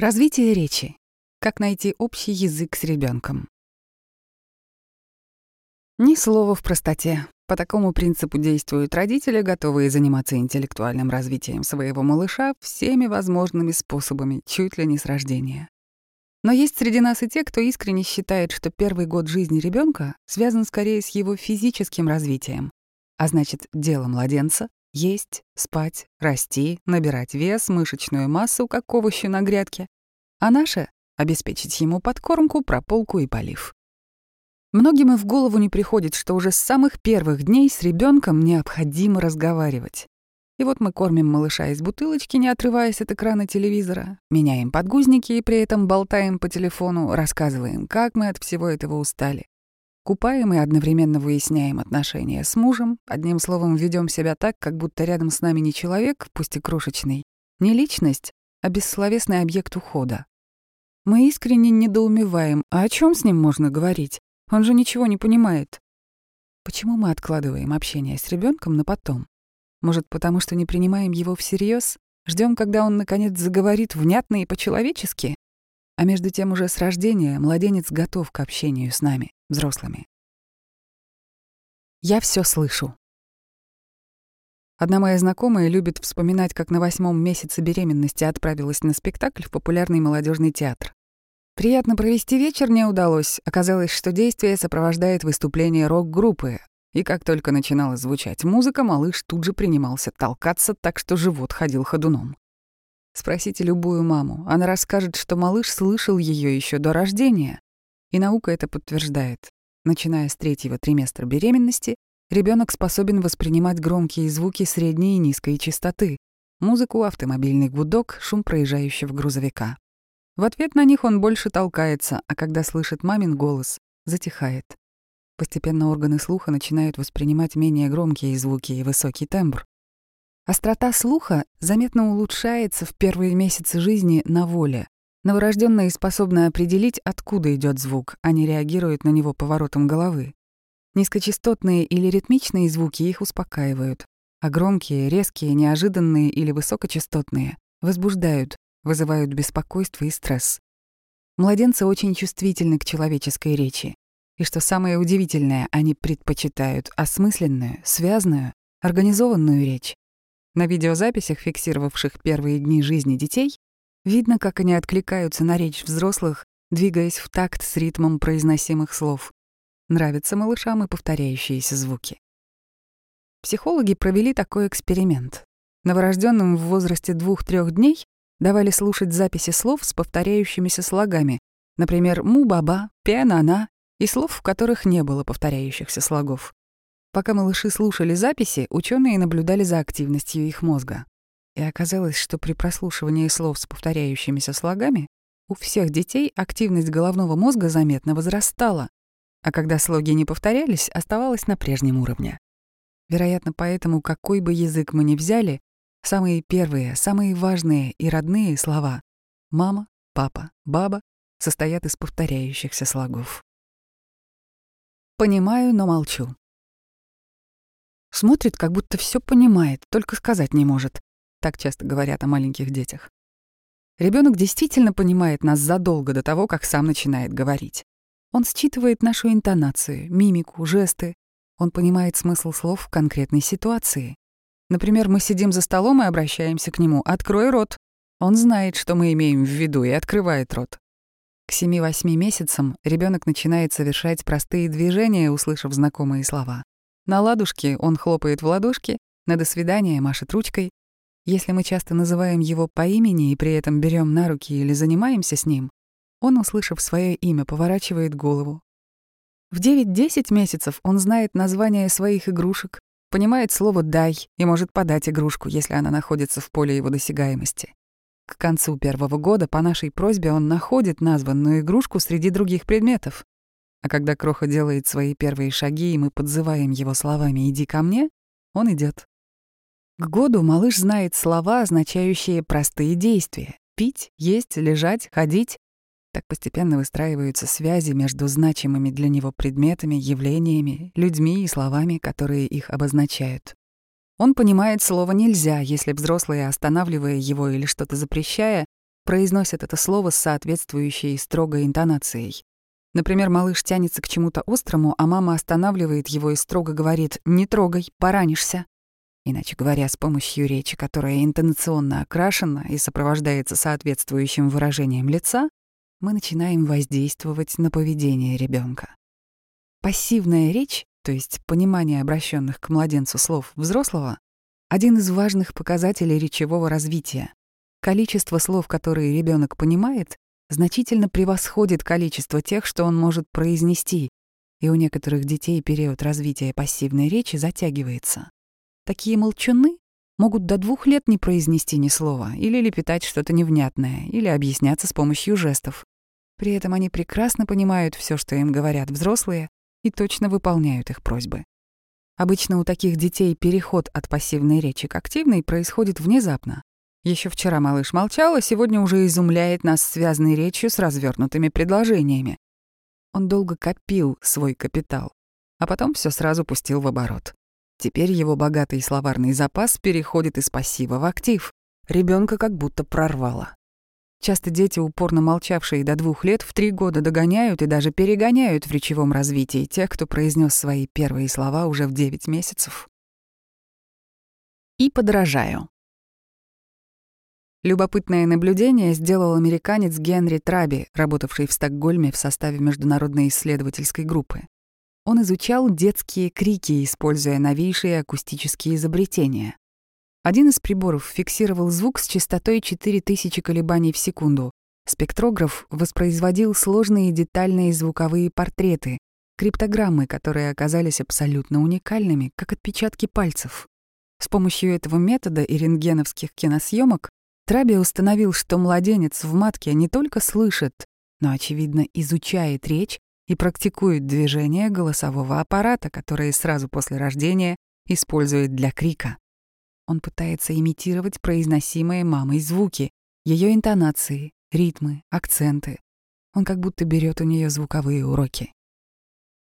Развитие речи. Как найти общий язык с ребенком. Ни слова в простоте. По такому принципу действуют родители, готовые заниматься интеллектуальным развитием своего малыша всеми возможными способами, чуть ли не с рождения. Но есть среди нас и те, кто искренне считает, что первый год жизни ребенка связан скорее с его физическим развитием, а значит, дело младенца есть, спать, расти, набирать вес, мышечную массу, как овощи на грядке. А наше — обеспечить ему подкормку, прополку и полив. Многим и в голову не приходит, что уже с самых первых дней с ребенком необходимо разговаривать. И вот мы кормим малыша из бутылочки, не отрываясь от экрана телевизора, меняем подгузники и при этом болтаем по телефону, рассказываем, как мы от всего этого устали. Купаем и одновременно выясняем отношения с мужем, одним словом, ведем себя так, как будто рядом с нами не человек, пусть и крошечный, не личность, а бессловесный объект ухода. Мы искренне недоумеваем, а о чем с ним можно говорить? Он же ничего не понимает. Почему мы откладываем общение с ребенком на потом? Может, потому что не принимаем его всерьез, ждем, когда он наконец заговорит внятно и по-человечески? А между тем уже с рождения младенец готов к общению с нами взрослыми. Я все слышу. Одна моя знакомая любит вспоминать, как на восьмом месяце беременности отправилась на спектакль в популярный молодежный театр. Приятно провести вечер не удалось. Оказалось, что действие сопровождает выступление рок-группы. И как только начинала звучать музыка, малыш тут же принимался толкаться так, что живот ходил ходуном. Спросите любую маму, она расскажет, что малыш слышал ее еще до рождения, и наука это подтверждает. Начиная с третьего триместра беременности, ребенок способен воспринимать громкие звуки средней и низкой частоты, музыку, автомобильный гудок, шум проезжающего грузовика. В ответ на них он больше толкается, а когда слышит мамин голос, затихает. Постепенно органы слуха начинают воспринимать менее громкие звуки и высокий тембр. Острота слуха заметно улучшается в первые месяцы жизни на воле, Новорожденные способны определить, откуда идет звук, а не реагируют на него поворотом головы. Низкочастотные или ритмичные звуки их успокаивают, а громкие, резкие, неожиданные или высокочастотные возбуждают, вызывают беспокойство и стресс. Младенцы очень чувствительны к человеческой речи. И что самое удивительное, они предпочитают осмысленную, связанную, организованную речь. На видеозаписях, фиксировавших первые дни жизни детей, Видно, как они откликаются на речь взрослых, двигаясь в такт с ритмом произносимых слов. Нравятся малышам и повторяющиеся звуки. Психологи провели такой эксперимент. Новорожденным в возрасте двух-трех дней давали слушать записи слов с повторяющимися слогами, например, «му-баба», «пианана» и слов, в которых не было повторяющихся слогов. Пока малыши слушали записи, ученые наблюдали за активностью их мозга и оказалось, что при прослушивании слов с повторяющимися слогами у всех детей активность головного мозга заметно возрастала, а когда слоги не повторялись, оставалась на прежнем уровне. Вероятно, поэтому какой бы язык мы ни взяли, самые первые, самые важные и родные слова «мама», «папа», «баба» состоят из повторяющихся слогов. Понимаю, но молчу. Смотрит, как будто все понимает, только сказать не может. Так часто говорят о маленьких детях. Ребенок действительно понимает нас задолго до того, как сам начинает говорить. Он считывает нашу интонацию, мимику, жесты. Он понимает смысл слов в конкретной ситуации. Например, мы сидим за столом и обращаемся к нему «Открой рот». Он знает, что мы имеем в виду, и открывает рот. К 7-8 месяцам ребенок начинает совершать простые движения, услышав знакомые слова. На ладушке он хлопает в ладошки, на «до свидания» машет ручкой, если мы часто называем его по имени и при этом берем на руки или занимаемся с ним, он, услышав свое имя, поворачивает голову. В 9-10 месяцев он знает название своих игрушек, понимает слово «дай» и может подать игрушку, если она находится в поле его досягаемости. К концу первого года по нашей просьбе он находит названную игрушку среди других предметов. А когда Кроха делает свои первые шаги, и мы подзываем его словами «иди ко мне», он идет. К году малыш знает слова, означающие простые действия — пить, есть, лежать, ходить. Так постепенно выстраиваются связи между значимыми для него предметами, явлениями, людьми и словами, которые их обозначают. Он понимает слово «нельзя», если взрослые, останавливая его или что-то запрещая, произносят это слово с соответствующей строгой интонацией. Например, малыш тянется к чему-то острому, а мама останавливает его и строго говорит «не трогай, поранишься». Иначе говоря, с помощью речи, которая интонационно окрашена и сопровождается соответствующим выражением лица, мы начинаем воздействовать на поведение ребенка. Пассивная речь, то есть понимание обращенных к младенцу слов взрослого, один из важных показателей речевого развития. Количество слов, которые ребенок понимает, значительно превосходит количество тех, что он может произнести, и у некоторых детей период развития пассивной речи затягивается. Такие молчуны могут до двух лет не произнести ни слова, или лепетать что-то невнятное, или объясняться с помощью жестов. При этом они прекрасно понимают все, что им говорят взрослые, и точно выполняют их просьбы. Обычно у таких детей переход от пассивной речи к активной происходит внезапно, еще вчера малыш молчал, а сегодня уже изумляет нас связанной речью с развернутыми предложениями. Он долго копил свой капитал, а потом все сразу пустил в оборот. Теперь его богатый словарный запас переходит из пассива в актив. Ребенка как будто прорвало. Часто дети, упорно молчавшие до двух лет, в три года догоняют и даже перегоняют в речевом развитии тех, кто произнес свои первые слова уже в девять месяцев. И подражаю. Любопытное наблюдение сделал американец Генри Траби, работавший в Стокгольме в составе международной исследовательской группы. Он изучал детские крики, используя новейшие акустические изобретения. Один из приборов фиксировал звук с частотой 4000 колебаний в секунду. Спектрограф воспроизводил сложные детальные звуковые портреты, криптограммы, которые оказались абсолютно уникальными, как отпечатки пальцев. С помощью этого метода и рентгеновских киносъемок Траби установил, что младенец в матке не только слышит, но, очевидно, изучает речь и практикует движения голосового аппарата, которые сразу после рождения использует для крика. Он пытается имитировать произносимые мамой звуки, ее интонации, ритмы, акценты. Он как будто берет у нее звуковые уроки.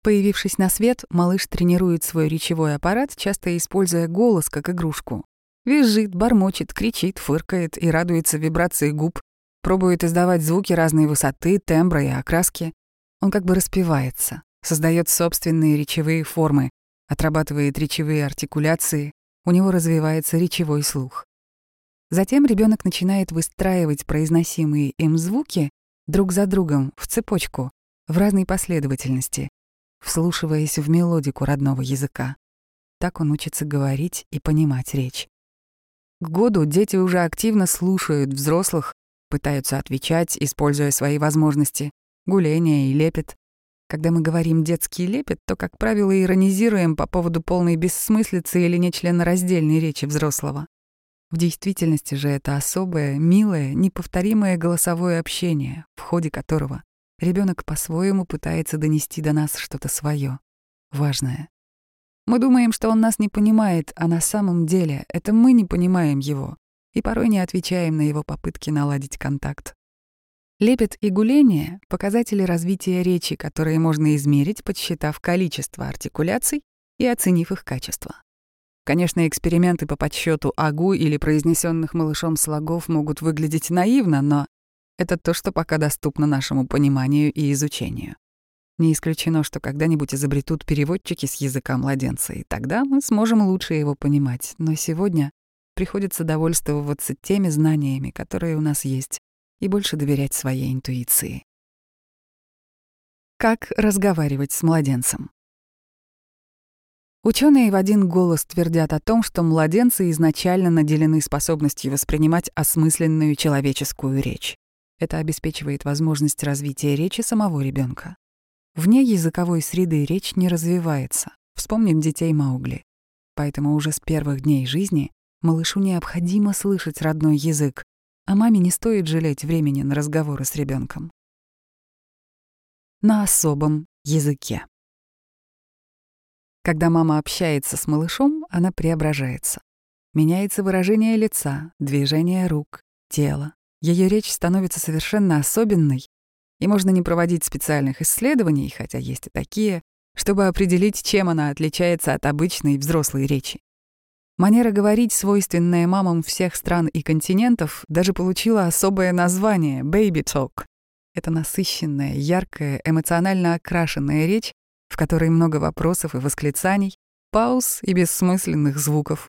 Появившись на свет, малыш тренирует свой речевой аппарат, часто используя голос как игрушку. Визжит, бормочет, кричит, фыркает и радуется вибрации губ, пробует издавать звуки разной высоты, тембра и окраски. Он как бы распевается, создает собственные речевые формы, отрабатывает речевые артикуляции, у него развивается речевой слух. Затем ребенок начинает выстраивать произносимые им звуки друг за другом в цепочку, в разной последовательности, вслушиваясь в мелодику родного языка. Так он учится говорить и понимать речь. К году дети уже активно слушают взрослых, пытаются отвечать, используя свои возможности, гуление и лепет. Когда мы говорим «детский лепет», то, как правило, иронизируем по поводу полной бессмыслицы или нечленораздельной речи взрослого. В действительности же это особое, милое, неповторимое голосовое общение, в ходе которого ребенок по-своему пытается донести до нас что-то свое, важное. Мы думаем, что он нас не понимает, а на самом деле это мы не понимаем его и порой не отвечаем на его попытки наладить контакт. Лепет и гуление — показатели развития речи, которые можно измерить, подсчитав количество артикуляций и оценив их качество. Конечно, эксперименты по подсчету агу или произнесенных малышом слогов могут выглядеть наивно, но это то, что пока доступно нашему пониманию и изучению. Не исключено, что когда-нибудь изобретут переводчики с языка младенца, и тогда мы сможем лучше его понимать. Но сегодня приходится довольствоваться теми знаниями, которые у нас есть, и больше доверять своей интуиции. Как разговаривать с младенцем? Ученые в один голос твердят о том, что младенцы изначально наделены способностью воспринимать осмысленную человеческую речь. Это обеспечивает возможность развития речи самого ребенка. Вне языковой среды речь не развивается. Вспомним детей Маугли. Поэтому уже с первых дней жизни малышу необходимо слышать родной язык, а маме не стоит жалеть времени на разговоры с ребенком. На особом языке. Когда мама общается с малышом, она преображается. Меняется выражение лица, движение рук, тела. Ее речь становится совершенно особенной и можно не проводить специальных исследований, хотя есть и такие, чтобы определить, чем она отличается от обычной взрослой речи. Манера говорить, свойственная мамам всех стран и континентов, даже получила особое название — «baby talk». Это насыщенная, яркая, эмоционально окрашенная речь, в которой много вопросов и восклицаний, пауз и бессмысленных звуков.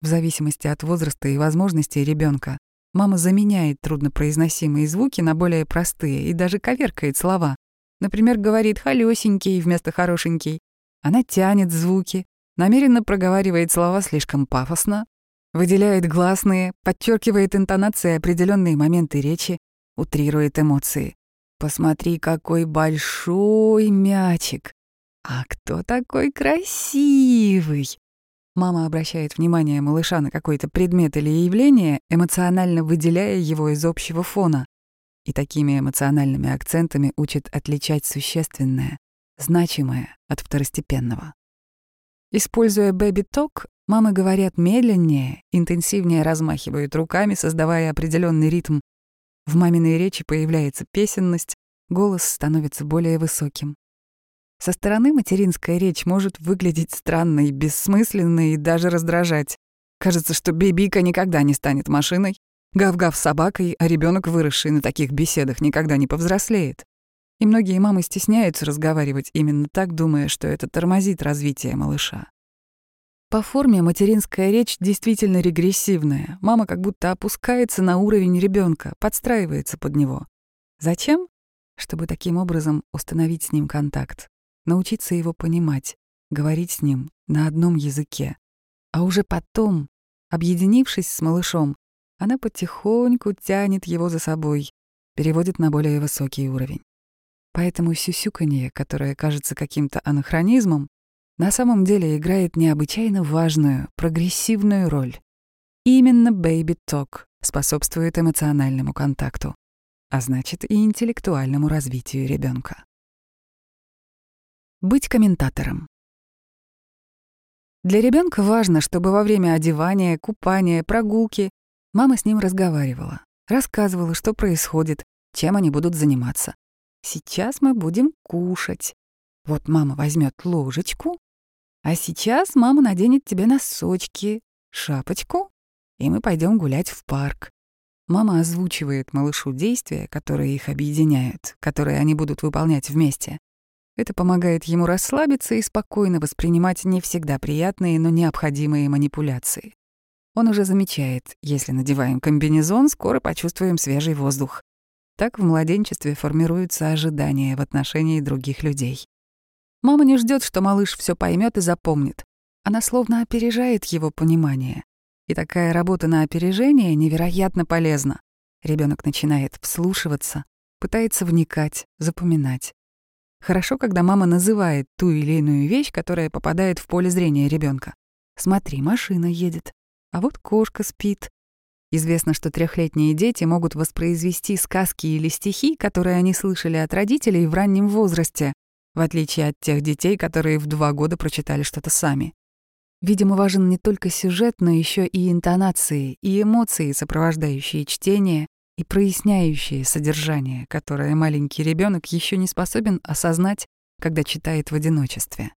В зависимости от возраста и возможностей ребенка, мама заменяет труднопроизносимые звуки на более простые и даже коверкает слова. Например, говорит «холёсенький» вместо «хорошенький». Она тянет звуки, намеренно проговаривает слова слишком пафосно, выделяет гласные, подчеркивает интонации определенные моменты речи, утрирует эмоции. «Посмотри, какой большой мячик! А кто такой красивый?» Мама обращает внимание малыша на какой-то предмет или явление, эмоционально выделяя его из общего фона. И такими эмоциональными акцентами учит отличать существенное, значимое от второстепенного. Используя Talk, мамы говорят медленнее, интенсивнее размахивают руками, создавая определенный ритм. В маминой речи появляется песенность, голос становится более высоким. Со стороны материнская речь может выглядеть странной, бессмысленной и даже раздражать. Кажется, что бибика никогда не станет машиной, гав-гав собакой, а ребенок, выросший на таких беседах, никогда не повзрослеет. И многие мамы стесняются разговаривать именно так, думая, что это тормозит развитие малыша. По форме материнская речь действительно регрессивная. Мама как будто опускается на уровень ребенка, подстраивается под него. Зачем? Чтобы таким образом установить с ним контакт, научиться его понимать, говорить с ним на одном языке. А уже потом, объединившись с малышом, она потихоньку тянет его за собой, переводит на более высокий уровень. Поэтому сюсюканье, которое кажется каким-то анахронизмом, на самом деле играет необычайно важную, прогрессивную роль. именно Baby Talk способствует эмоциональному контакту, а значит и интеллектуальному развитию ребенка. Быть комментатором. Для ребенка важно, чтобы во время одевания, купания, прогулки мама с ним разговаривала, рассказывала, что происходит, чем они будут заниматься. Сейчас мы будем кушать. Вот мама возьмет ложечку, а сейчас мама наденет тебе носочки, шапочку, и мы пойдем гулять в парк. Мама озвучивает малышу действия, которые их объединяют, которые они будут выполнять вместе. Это помогает ему расслабиться и спокойно воспринимать не всегда приятные, но необходимые манипуляции. Он уже замечает, если надеваем комбинезон, скоро почувствуем свежий воздух. Так в младенчестве формируются ожидания в отношении других людей. Мама не ждет, что малыш все поймет и запомнит. Она словно опережает его понимание. И такая работа на опережение невероятно полезна. Ребенок начинает вслушиваться, пытается вникать, запоминать. Хорошо, когда мама называет ту или иную вещь, которая попадает в поле зрения ребенка. Смотри, машина едет, а вот кошка спит, Известно, что трехлетние дети могут воспроизвести сказки или стихи, которые они слышали от родителей в раннем возрасте, в отличие от тех детей, которые в два года прочитали что-то сами. Видимо, важен не только сюжет, но еще и интонации, и эмоции, сопровождающие чтение, и проясняющие содержание, которое маленький ребенок еще не способен осознать, когда читает в одиночестве.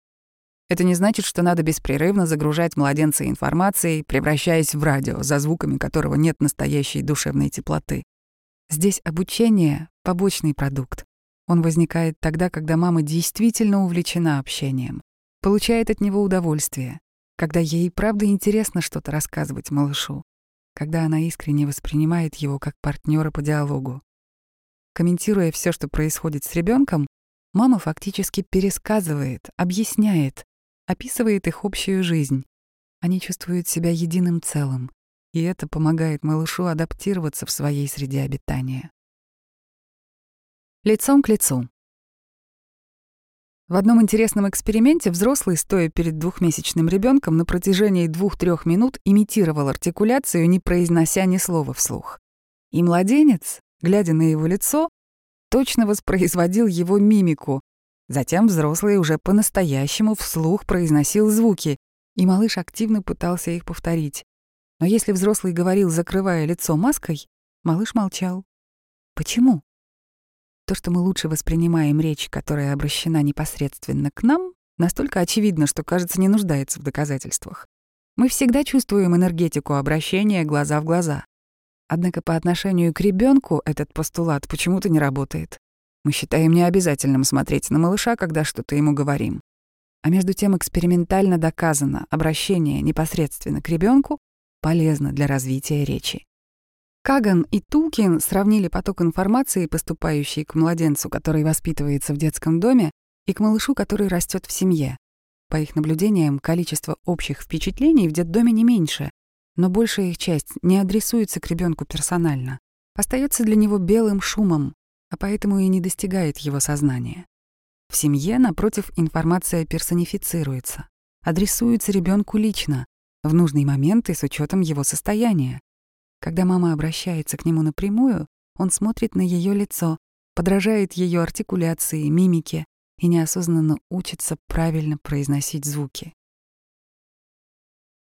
Это не значит, что надо беспрерывно загружать младенца информацией, превращаясь в радио, за звуками которого нет настоящей душевной теплоты. Здесь обучение — побочный продукт. Он возникает тогда, когда мама действительно увлечена общением, получает от него удовольствие, когда ей правда интересно что-то рассказывать малышу, когда она искренне воспринимает его как партнера по диалогу. Комментируя все, что происходит с ребенком, мама фактически пересказывает, объясняет, описывает их общую жизнь. Они чувствуют себя единым целым, и это помогает малышу адаптироваться в своей среде обитания. Лицом к лицу. В одном интересном эксперименте взрослый, стоя перед двухмесячным ребенком, на протяжении двух-трех минут имитировал артикуляцию, не произнося ни слова вслух. И младенец, глядя на его лицо, точно воспроизводил его мимику, Затем взрослый уже по-настоящему вслух произносил звуки, и малыш активно пытался их повторить. Но если взрослый говорил, закрывая лицо маской, малыш молчал. Почему? То, что мы лучше воспринимаем речь, которая обращена непосредственно к нам, настолько очевидно, что, кажется, не нуждается в доказательствах. Мы всегда чувствуем энергетику обращения глаза в глаза. Однако по отношению к ребенку этот постулат почему-то не работает. Мы считаем необязательным смотреть на малыша, когда что-то ему говорим. А между тем экспериментально доказано, обращение непосредственно к ребенку полезно для развития речи. Каган и Тулкин сравнили поток информации, поступающий к младенцу, который воспитывается в детском доме, и к малышу, который растет в семье. По их наблюдениям, количество общих впечатлений в детдоме не меньше, но большая их часть не адресуется к ребенку персонально, остается для него белым шумом, а поэтому и не достигает его сознания. В семье, напротив, информация персонифицируется, адресуется ребенку лично, в нужный момент и с учетом его состояния. Когда мама обращается к нему напрямую, он смотрит на ее лицо, подражает ее артикуляции, мимике и неосознанно учится правильно произносить звуки.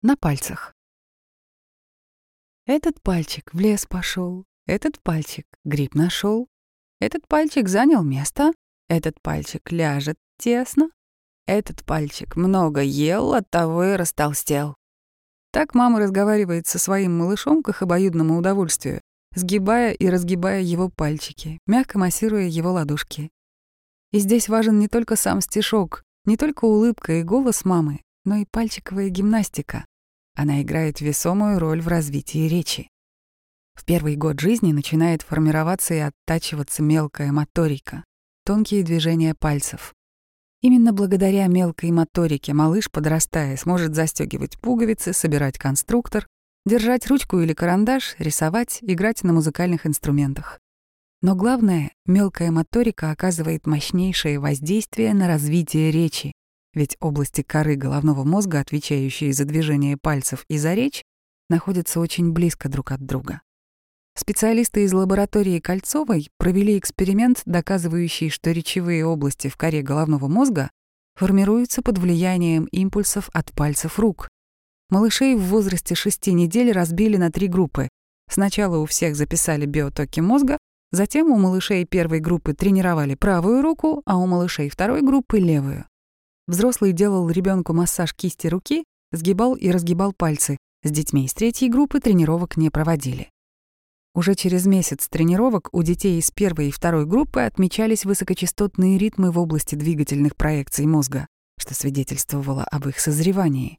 На пальцах. Этот пальчик в лес пошел, этот пальчик гриб нашел, этот пальчик занял место, этот пальчик ляжет тесно, этот пальчик много ел, оттого и растолстел. Так мама разговаривает со своим малышом к их обоюдному удовольствию, сгибая и разгибая его пальчики, мягко массируя его ладошки. И здесь важен не только сам стишок, не только улыбка и голос мамы, но и пальчиковая гимнастика. Она играет весомую роль в развитии речи. В первый год жизни начинает формироваться и оттачиваться мелкая моторика, тонкие движения пальцев. Именно благодаря мелкой моторике малыш, подрастая, сможет застегивать пуговицы, собирать конструктор, держать ручку или карандаш, рисовать, играть на музыкальных инструментах. Но главное, мелкая моторика оказывает мощнейшее воздействие на развитие речи, ведь области коры головного мозга, отвечающие за движение пальцев и за речь, находятся очень близко друг от друга. Специалисты из лаборатории Кольцовой провели эксперимент, доказывающий, что речевые области в коре головного мозга формируются под влиянием импульсов от пальцев рук. Малышей в возрасте 6 недель разбили на три группы. Сначала у всех записали биотоки мозга, затем у малышей первой группы тренировали правую руку, а у малышей второй группы — левую. Взрослый делал ребенку массаж кисти руки, сгибал и разгибал пальцы. С детьми из третьей группы тренировок не проводили. Уже через месяц тренировок у детей из первой и второй группы отмечались высокочастотные ритмы в области двигательных проекций мозга, что свидетельствовало об их созревании.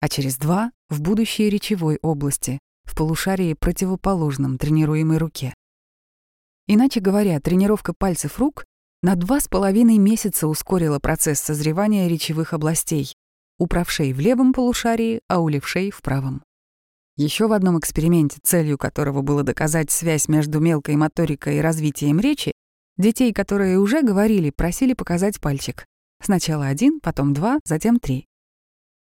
А через два — в будущей речевой области, в полушарии противоположном тренируемой руке. Иначе говоря, тренировка пальцев рук на два с половиной месяца ускорила процесс созревания речевых областей, у правшей в левом полушарии, а у левшей — в правом. Еще в одном эксперименте, целью которого было доказать связь между мелкой моторикой и развитием речи, детей, которые уже говорили, просили показать пальчик. Сначала один, потом два, затем три.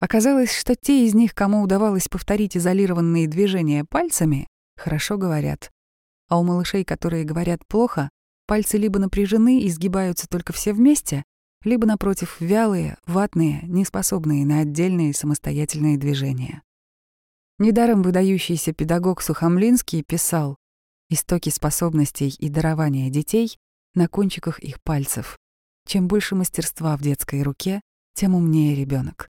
Оказалось, что те из них, кому удавалось повторить изолированные движения пальцами, хорошо говорят. А у малышей, которые говорят плохо, пальцы либо напряжены и сгибаются только все вместе, либо, напротив, вялые, ватные, неспособные на отдельные самостоятельные движения. Недаром выдающийся педагог Сухомлинский писал «Истоки способностей и дарования детей на кончиках их пальцев. Чем больше мастерства в детской руке, тем умнее ребенок.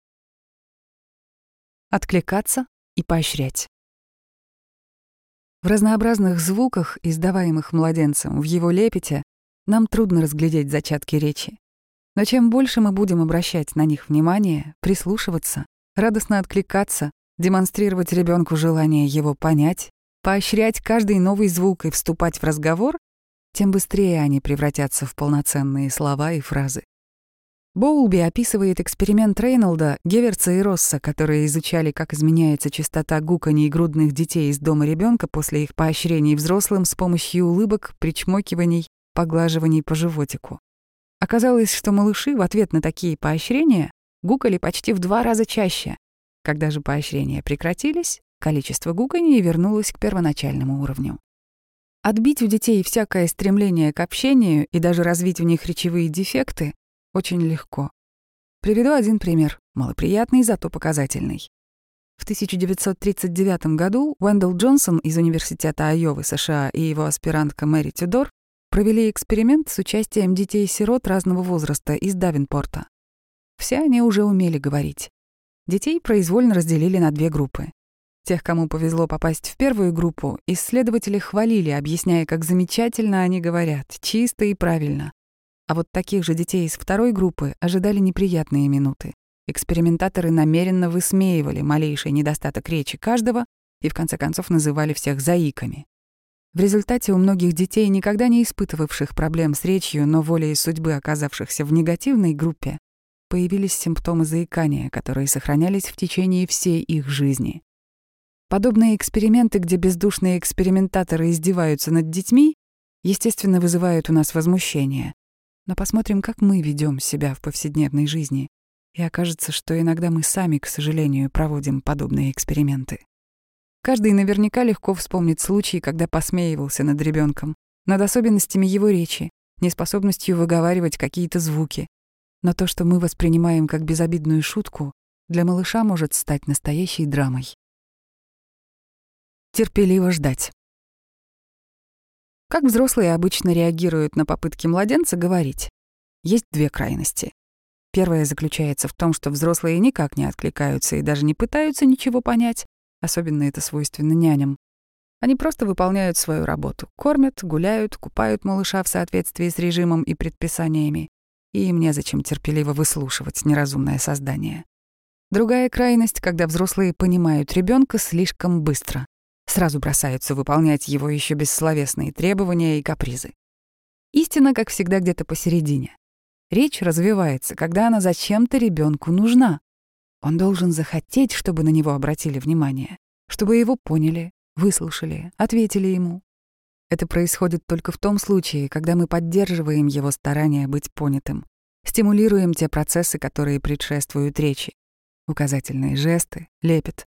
Откликаться и поощрять. В разнообразных звуках, издаваемых младенцем в его лепете, нам трудно разглядеть зачатки речи. Но чем больше мы будем обращать на них внимание, прислушиваться, радостно откликаться, демонстрировать ребенку желание его понять, поощрять каждый новый звук и вступать в разговор, тем быстрее они превратятся в полноценные слова и фразы. Боулби описывает эксперимент Рейнолда, Геверца и Росса, которые изучали, как изменяется частота гуканий грудных детей из дома ребенка после их поощрений взрослым с помощью улыбок, причмокиваний, поглаживаний по животику. Оказалось, что малыши в ответ на такие поощрения гукали почти в два раза чаще, когда же поощрения прекратились, количество гуканий вернулось к первоначальному уровню. Отбить у детей всякое стремление к общению и даже развить у них речевые дефекты очень легко. Приведу один пример, малоприятный, зато показательный. В 1939 году Уэндell Джонсон из Университета Айовы, США и его аспирантка Мэри Тюдор провели эксперимент с участием детей-сирот разного возраста из Давинпорта. Все они уже умели говорить. Детей произвольно разделили на две группы. Тех, кому повезло попасть в первую группу, исследователи хвалили, объясняя, как замечательно они говорят, чисто и правильно. А вот таких же детей из второй группы ожидали неприятные минуты. Экспериментаторы намеренно высмеивали малейший недостаток речи каждого и в конце концов называли всех заиками. В результате у многих детей, никогда не испытывавших проблем с речью, но волей судьбы оказавшихся в негативной группе, появились симптомы заикания, которые сохранялись в течение всей их жизни. Подобные эксперименты, где бездушные экспериментаторы издеваются над детьми, естественно, вызывают у нас возмущение. Но посмотрим, как мы ведем себя в повседневной жизни. И окажется, что иногда мы сами, к сожалению, проводим подобные эксперименты. Каждый наверняка легко вспомнит случай, когда посмеивался над ребенком, над особенностями его речи, неспособностью выговаривать какие-то звуки. Но то, что мы воспринимаем как безобидную шутку, для малыша может стать настоящей драмой. Терпеливо ждать. Как взрослые обычно реагируют на попытки младенца говорить? Есть две крайности. Первая заключается в том, что взрослые никак не откликаются и даже не пытаются ничего понять, особенно это свойственно няням. Они просто выполняют свою работу, кормят, гуляют, купают малыша в соответствии с режимом и предписаниями, и им незачем терпеливо выслушивать неразумное создание. Другая крайность, когда взрослые понимают ребенка слишком быстро сразу бросаются выполнять его еще бессловесные требования и капризы. Истина, как всегда, где-то посередине. Речь развивается, когда она зачем-то ребенку нужна. Он должен захотеть, чтобы на него обратили внимание, чтобы его поняли, выслушали, ответили ему. Это происходит только в том случае, когда мы поддерживаем его старания быть понятым, стимулируем те процессы, которые предшествуют речи. Указательные жесты, лепет,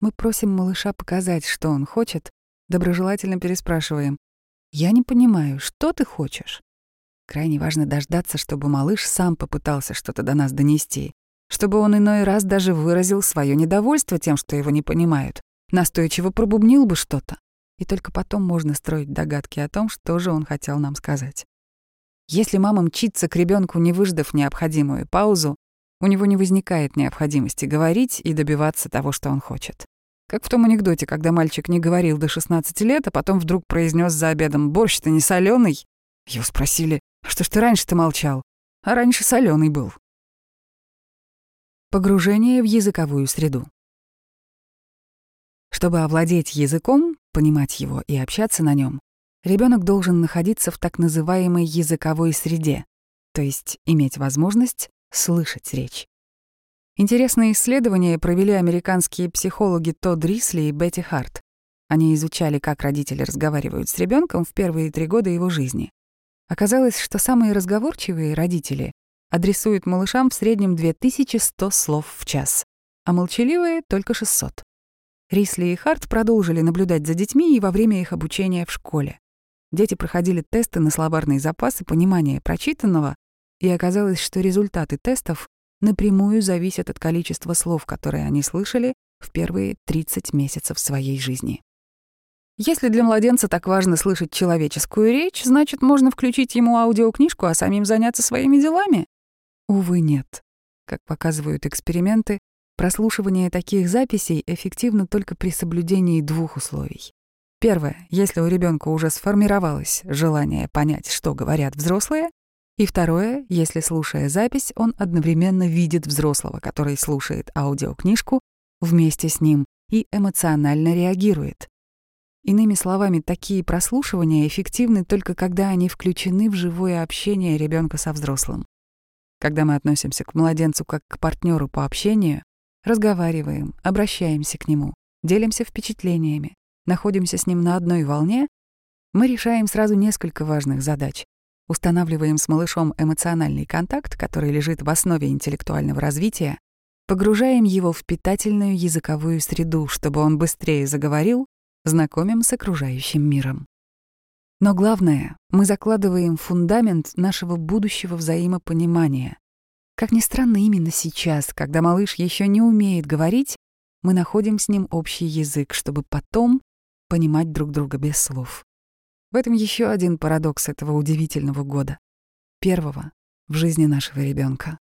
мы просим малыша показать, что он хочет, доброжелательно переспрашиваем. «Я не понимаю, что ты хочешь?» Крайне важно дождаться, чтобы малыш сам попытался что-то до нас донести, чтобы он иной раз даже выразил свое недовольство тем, что его не понимают, настойчиво пробубнил бы что-то. И только потом можно строить догадки о том, что же он хотел нам сказать. Если мама мчится к ребенку, не выждав необходимую паузу, у него не возникает необходимости говорить и добиваться того, что он хочет. Как в том анекдоте, когда мальчик не говорил до 16 лет, а потом вдруг произнес за обедом «Борщ-то не соленый. Его спросили «Что ж ты раньше-то молчал?» А раньше соленый был. Погружение в языковую среду. Чтобы овладеть языком, понимать его и общаться на нем, ребенок должен находиться в так называемой языковой среде, то есть иметь возможность слышать речь. Интересные исследования провели американские психологи Тодд Рисли и Бетти Харт. Они изучали, как родители разговаривают с ребенком в первые три года его жизни. Оказалось, что самые разговорчивые родители адресуют малышам в среднем 2100 слов в час, а молчаливые — только 600. Рисли и Харт продолжили наблюдать за детьми и во время их обучения в школе. Дети проходили тесты на словарный запас и понимание прочитанного, и оказалось, что результаты тестов напрямую зависят от количества слов, которые они слышали в первые 30 месяцев своей жизни. Если для младенца так важно слышать человеческую речь, значит, можно включить ему аудиокнижку, а самим заняться своими делами? Увы, нет. Как показывают эксперименты, прослушивание таких записей эффективно только при соблюдении двух условий. Первое, если у ребенка уже сформировалось желание понять, что говорят взрослые, и второе, если, слушая запись, он одновременно видит взрослого, который слушает аудиокнижку вместе с ним и эмоционально реагирует. Иными словами, такие прослушивания эффективны только когда они включены в живое общение ребенка со взрослым. Когда мы относимся к младенцу как к партнеру по общению, разговариваем, обращаемся к нему, делимся впечатлениями, находимся с ним на одной волне, мы решаем сразу несколько важных задач. Устанавливаем с малышом эмоциональный контакт, который лежит в основе интеллектуального развития, погружаем его в питательную языковую среду, чтобы он быстрее заговорил, знакомим с окружающим миром. Но главное, мы закладываем фундамент нашего будущего взаимопонимания. Как ни странно, именно сейчас, когда малыш еще не умеет говорить, мы находим с ним общий язык, чтобы потом понимать друг друга без слов. В этом еще один парадокс этого удивительного года. Первого в жизни нашего ребенка.